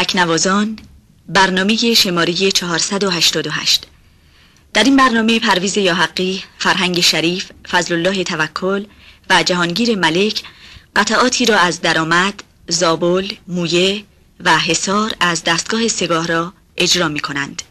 تکنوازان برنامه شماره 488 در این برنامه پرویز یاحقی، فرهنگ شریف، فضل الله توکل و جهانگیر ملک قطعاتی را از درآمد، زابل، مویه و حصار از دستگاه سگاه را اجرا می کنند.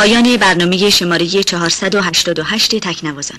پایان برنامه شماره 488 تکنوازان.